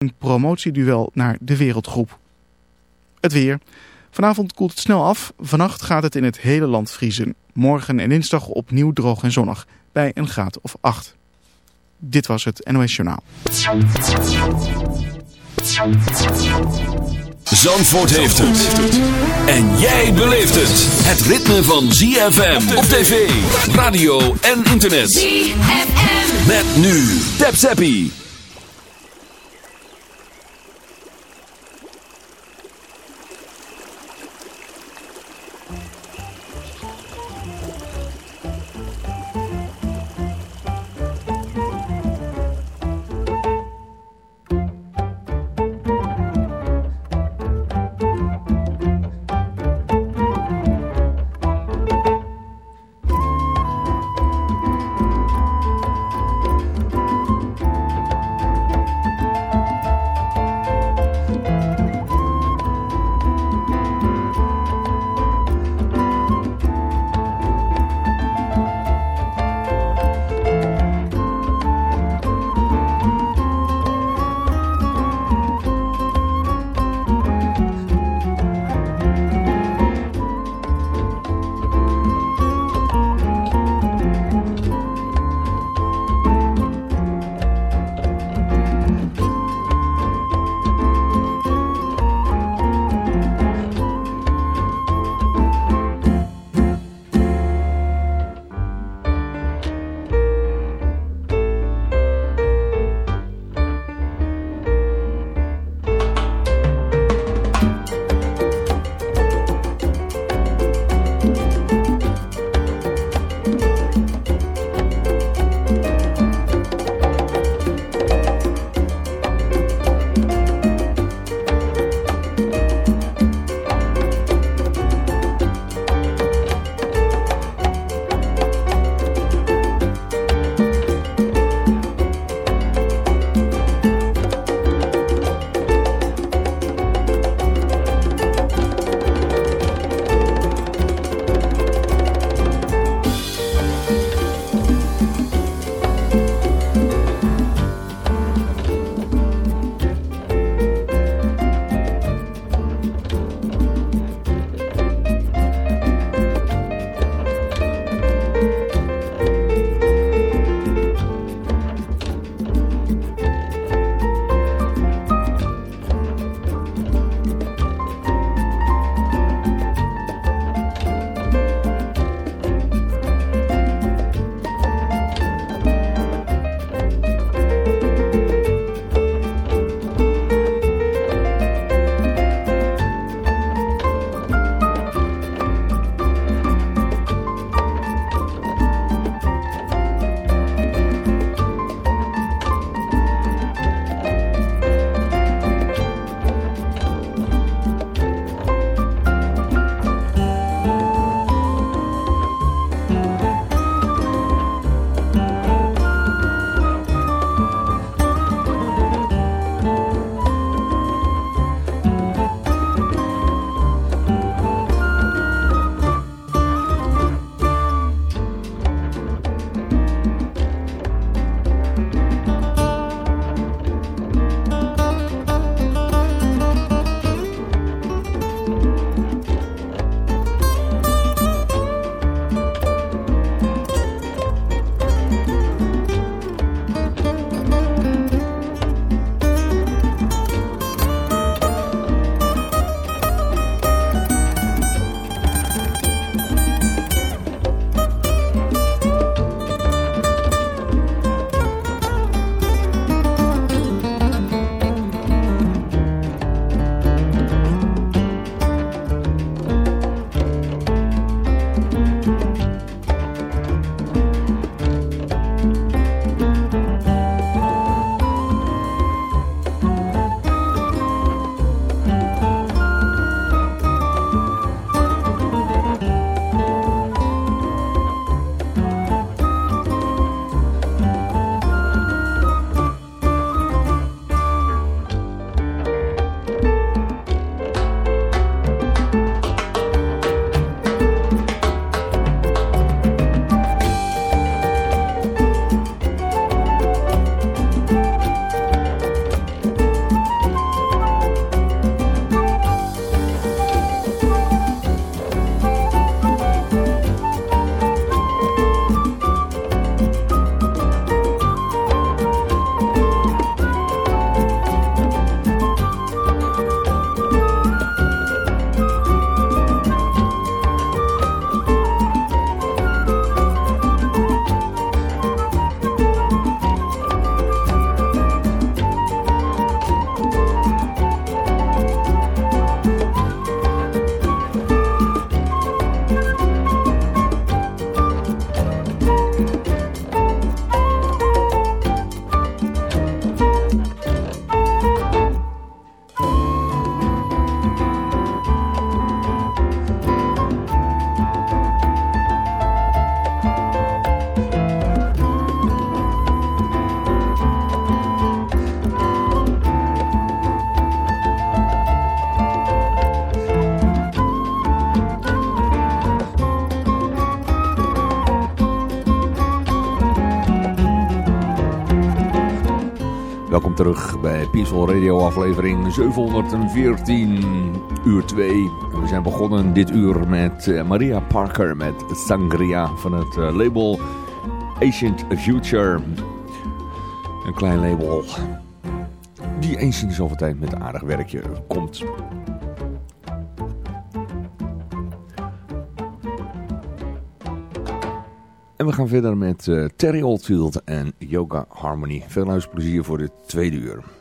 een promotieduel naar de wereldgroep. Het weer. Vanavond koelt het snel af. Vannacht gaat het in het hele land vriezen. Morgen en dinsdag opnieuw droog en zonnig. Bij een graad of 8. Dit was het NOS Journaal. Zandvoort heeft het. En jij beleeft het. Het ritme van ZFM op tv, radio en internet. ZFM. Met nu. Tap Zappie. Bij Peaceful Radio aflevering 714, uur 2. We zijn begonnen dit uur met eh, Maria Parker met Sangria van het eh, label Ancient Future. Een klein label die eens in zoveel tijd met aardig werkje komt. Gaan verder met uh, Terry Oldfield en Yoga Harmony. Veel luisterplezier voor de tweede uur.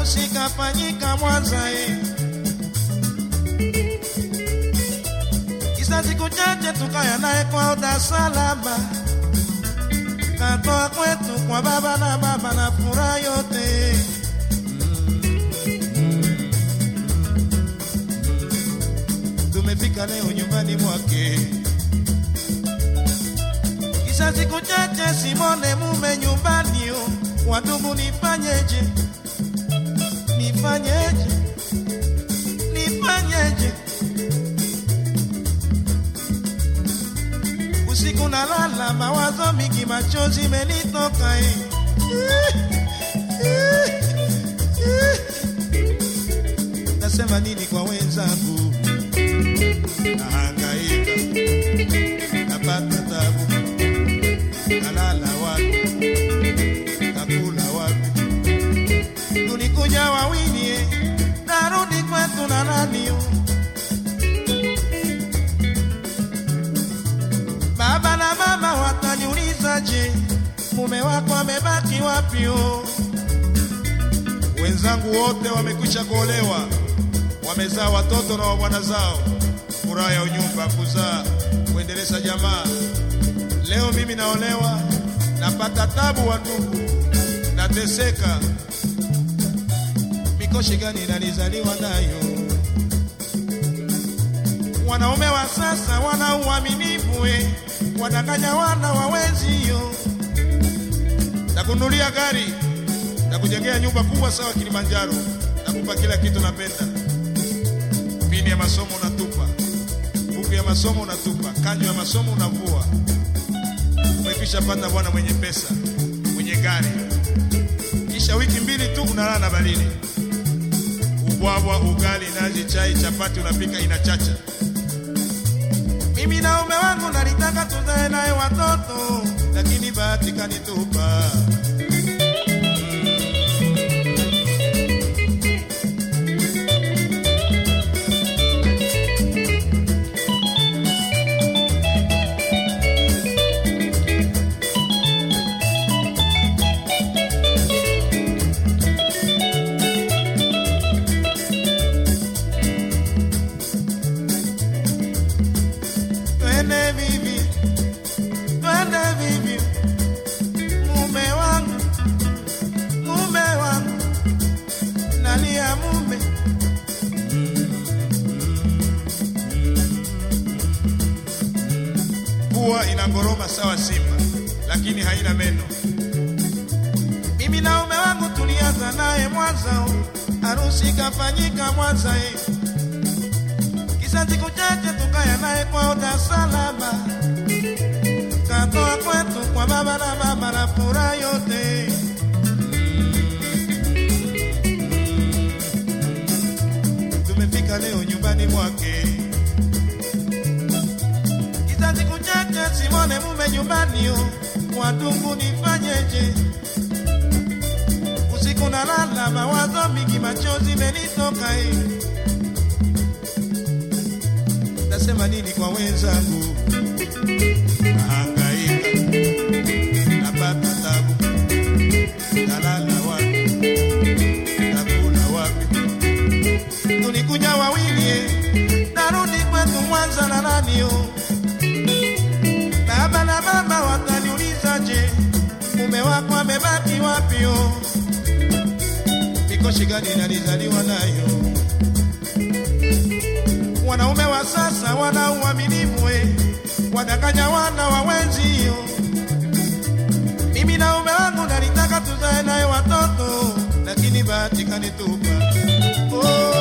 Harusi kafanyika Mwanza eh. Kisa siku chache tukaya naye kwa Dar es Salaam, katoa kwetu kwa baba na baba na furaha yote. Tumefika leo nyumbani mwake. Kisa siku chache simone mume nyumbani wadugu wandugu nifanyeje nifanyeje? Nifanyeje? Usiku nalala mawazo mingi machozi menitoka eh. nasema nini kwa wenzangu? Nahangaika amebaki wenzangu wote wamekwisha kuolewa wamezaa watoto na wabwana zao. Furaha ya unyumba kuzaa kuendeleza jamaa. Leo mimi naolewa napata tabu wa ndugu nateseka. Mikoshi gani nalizaliwa nayo? Wanaume wa sasa wana uaminifu eh, wadanganya wana wawezio takunulia gari na kujengea nyumba kubwa sawa Kilimanjaro. Nakupa kila kitu napenda. Pini ya masomo unatupa. Buku ya masomo unatupa. Kanjo ya masomo unavua. Umekwisha pata bwana mwenye pesa mwenye gari. Kisha wiki mbili tu unalala na baridi. Ubwabwa ugali nazi chai chapati unapika inachacha. Mimi na ume wangu nalitaka tuzae naye watoto lakini bahati kanitupa haina meno mimi na ume wangu tulianza naye mwanza harusi kafanyika mwanza eh. Kisa siku chache tukaya naye kwa Dar es katoa kwetu kwa baba na mama na furaha yote. Tumefika leo nyumbani mwake, kisa siku chache simone mume nyumbani yo, watungu nifanyeje? Usiku nalala mawazo mingi, machozi menitoka eh. nasema nini kwa wenzangu wako amebaki wapi? mikoshi gani nalizaliwa nayo wanaume wa sasa wana uaminifu eh, wadanganya wana wa wenzio. Mimi na ume wangu nalitaka tuzae naye watoto, lakini bahati kanitupa. Oh, oh, oh,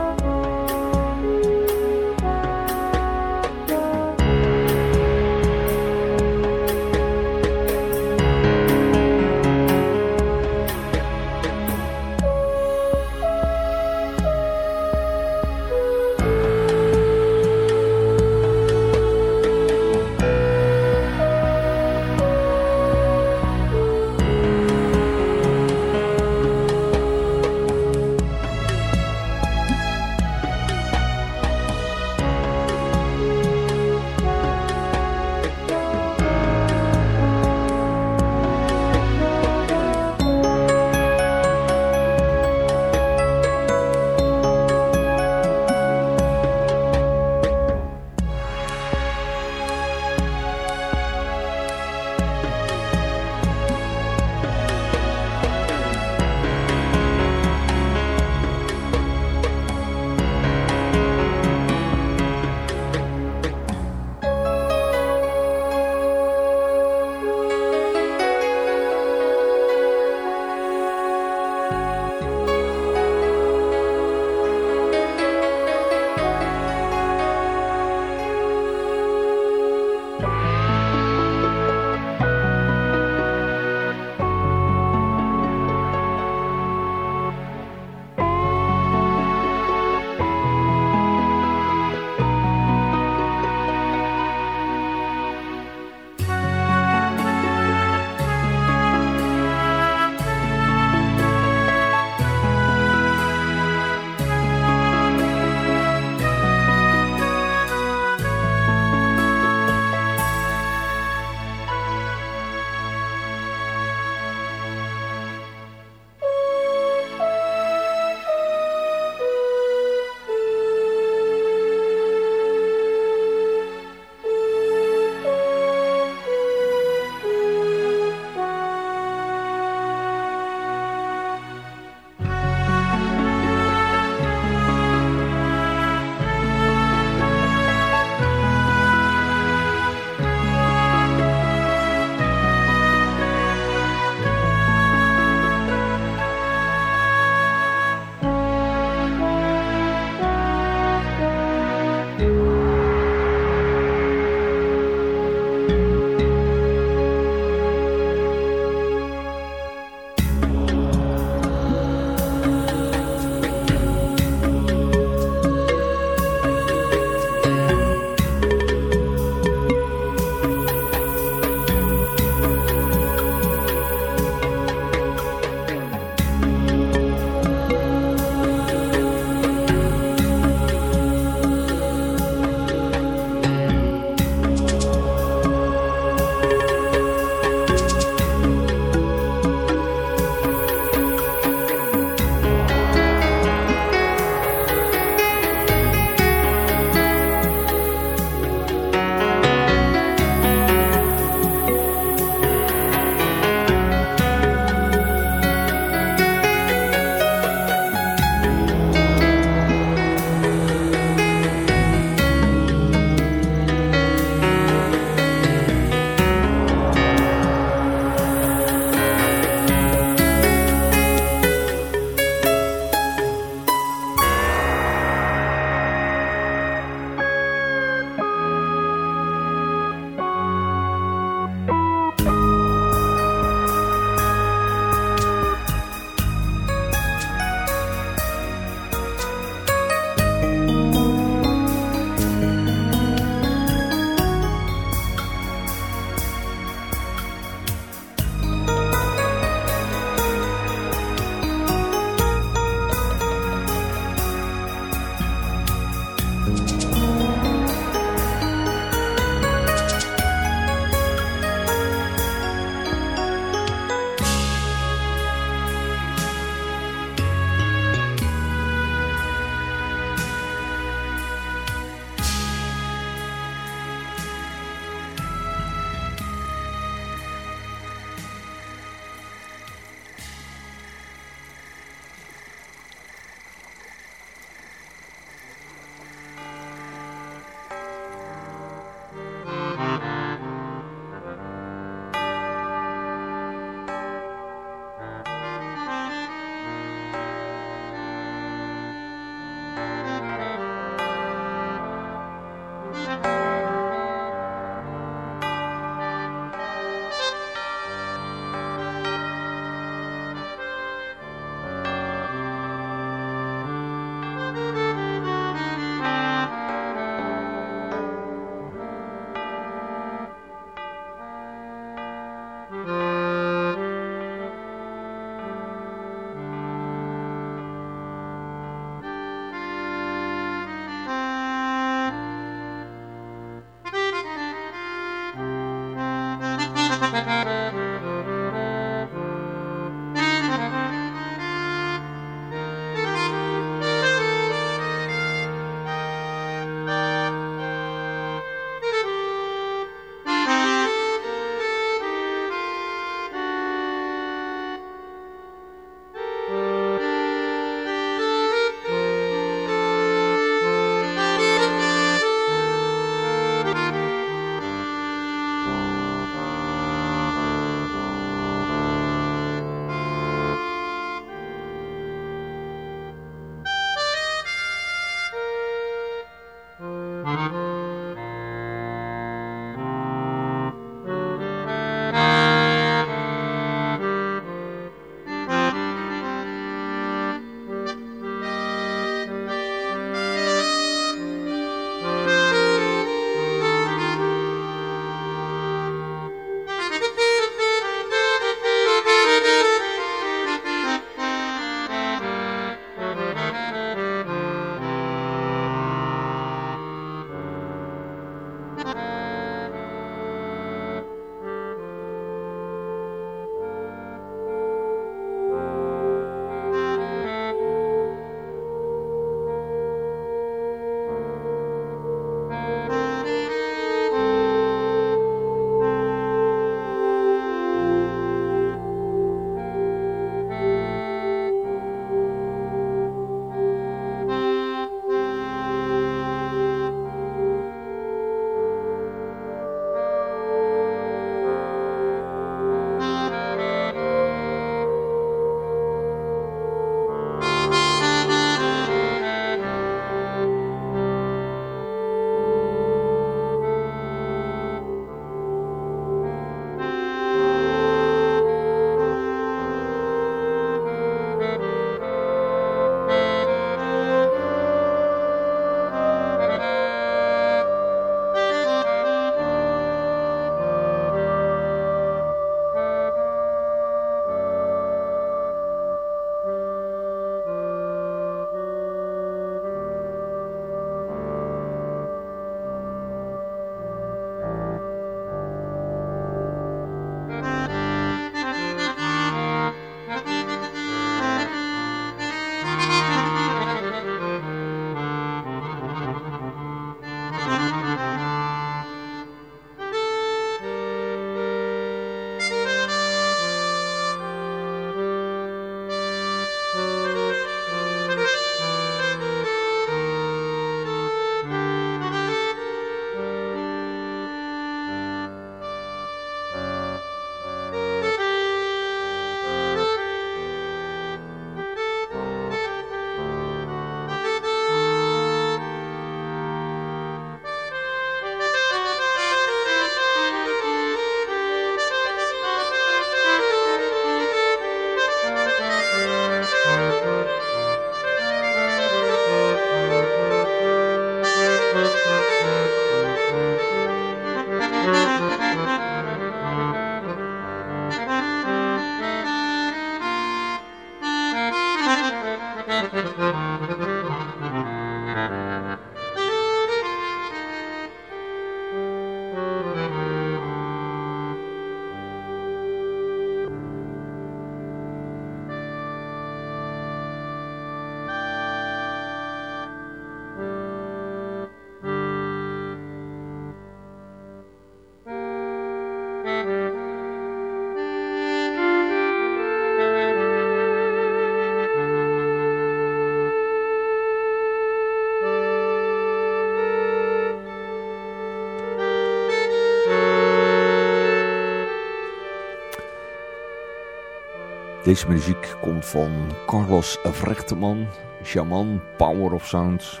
Deze muziek komt van Carlos Vrechteman, Shaman Power of Sound.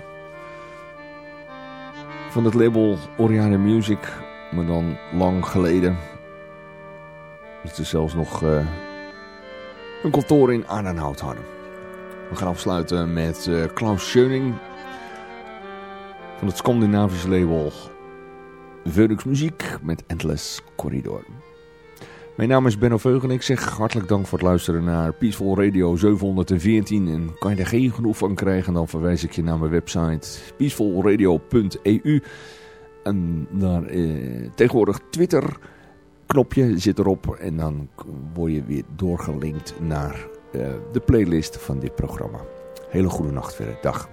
Van het label Oriane Music, maar dan lang geleden. Dat is zelfs nog uh, een kantoor in Arnhenhout hadden. We gaan afsluiten met uh, Klaus Schöning van het Scandinavische label Phoenix Muziek met Endless Corridor. Mijn naam is Benno Veug en ik zeg hartelijk dank voor het luisteren naar Peaceful Radio 714. En kan je er geen genoeg van krijgen, dan verwijs ik je naar mijn website peacefulradio.eu. En daar eh, tegenwoordig Twitter knopje zit erop en dan word je weer doorgelinkt naar uh, de playlist van dit programma. Hele goede nacht verder. Dag.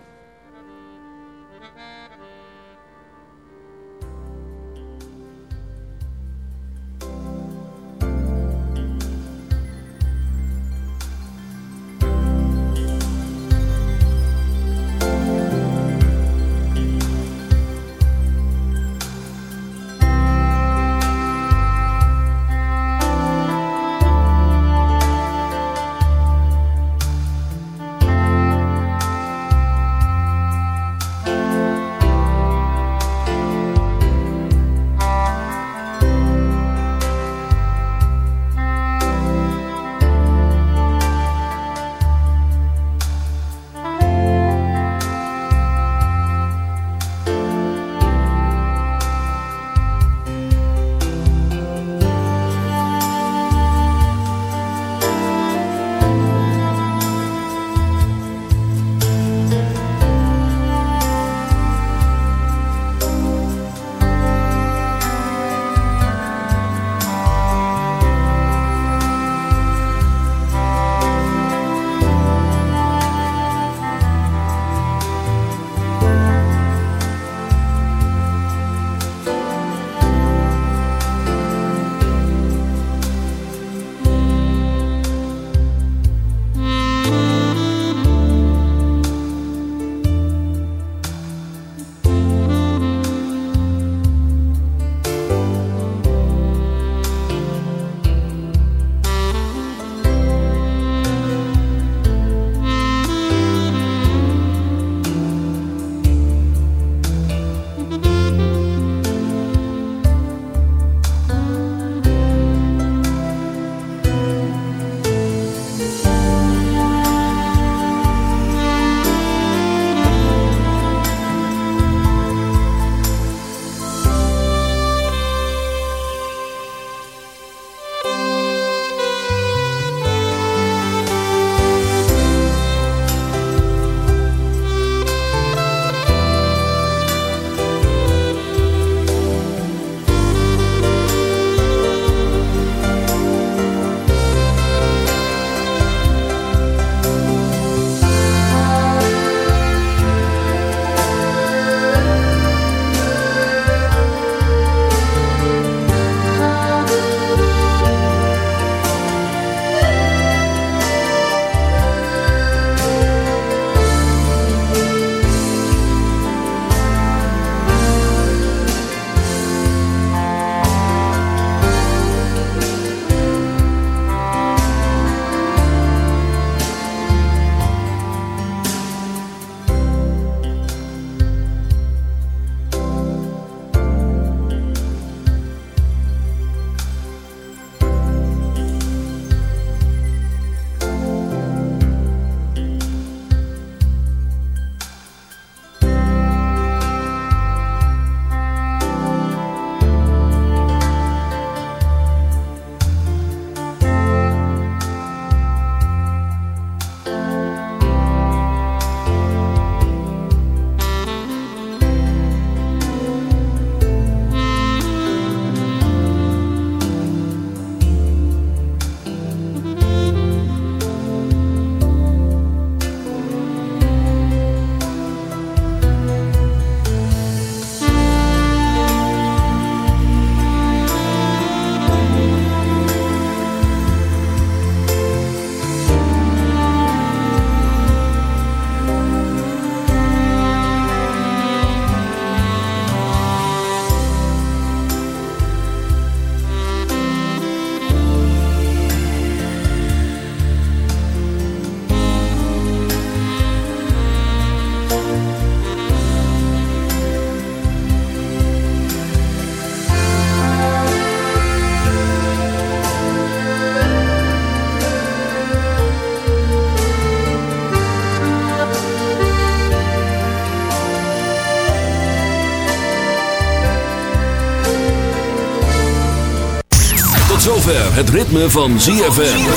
Zover het ritme van ZFM.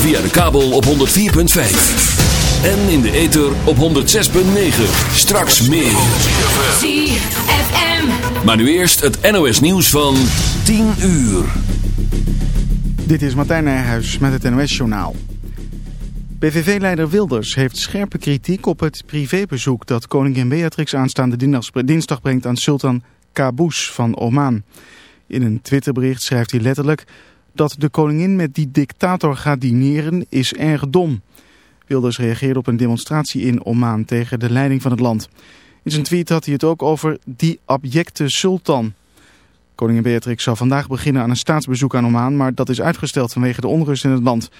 Via de kabel op 104.5. En in de ether op 106.9. Straks meer. ZFM. Maar nu eerst het NOS nieuws van 10 uur. Dit is Martijn Nijhuis met het NOS-journaal. PVV-leider Wilders heeft scherpe kritiek op het privébezoek dat koningin Beatrix aanstaande dinsdag brengt aan sultan Qaboos van Oman. In een Twitterbericht schrijft hij letterlijk dat de koningin met die dictator gaat dineren is erg dom. Wilders reageerde op een demonstratie in Oman tegen de leiding van het land. In zijn tweet had hij het ook over die abjecte sultan. Koningin Beatrix zal vandaag beginnen aan een staatsbezoek aan Oman, maar dat is uitgesteld vanwege de onrust in het land.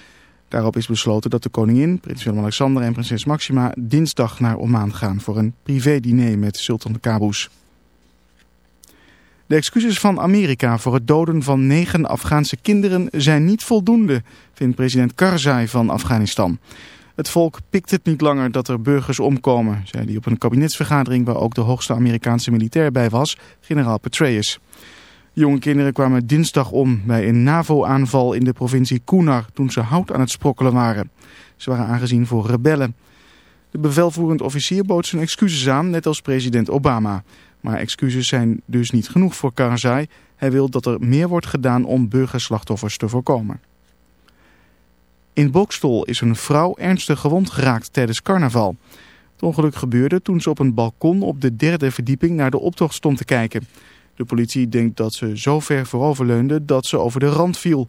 Daarop is besloten dat de koningin, prins Willem-Alexander en prinses Maxima dinsdag naar Oman gaan voor een privé-diner met sultan Qaboos. De excuses van Amerika voor het doden van negen Afghaanse kinderen zijn niet voldoende, vindt president Karzai van Afghanistan. Het volk pikt het niet langer dat er burgers omkomen, zei hij op een kabinetsvergadering waar ook de hoogste Amerikaanse militair bij was, generaal Petraeus. Jonge kinderen kwamen dinsdag om bij een NAVO-aanval in de provincie Kunar toen ze hout aan het sprokkelen waren. Ze waren aangezien voor rebellen. De bevelvoerend officier bood zijn excuses aan, net als president Obama. Maar excuses zijn dus niet genoeg voor Karzai. Hij wil dat er meer wordt gedaan om burgerslachtoffers te voorkomen. In Bokstel is een vrouw ernstig gewond geraakt tijdens carnaval. Het ongeluk gebeurde toen ze op een balkon op de derde verdieping naar de optocht stond te kijken. De politie denkt dat ze zo ver vooroverleunde dat ze over de rand viel.